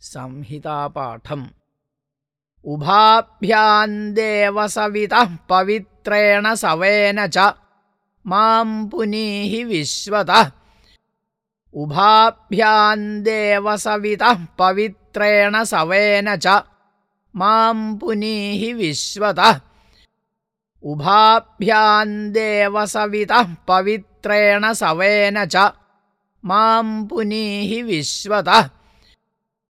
संहितापाठम्। उभाभ्याम् देवसवितः पवित्रेण seven च माम् पुनीहि विश्वतः। उभाभ्याम् देवसवितः पवित्रेण seven च माम् पुनीहि विश्वतः। उभाभ्याम् देवसवितः पवित्रेण सवेन च माम् पुनीहि विश्वतः।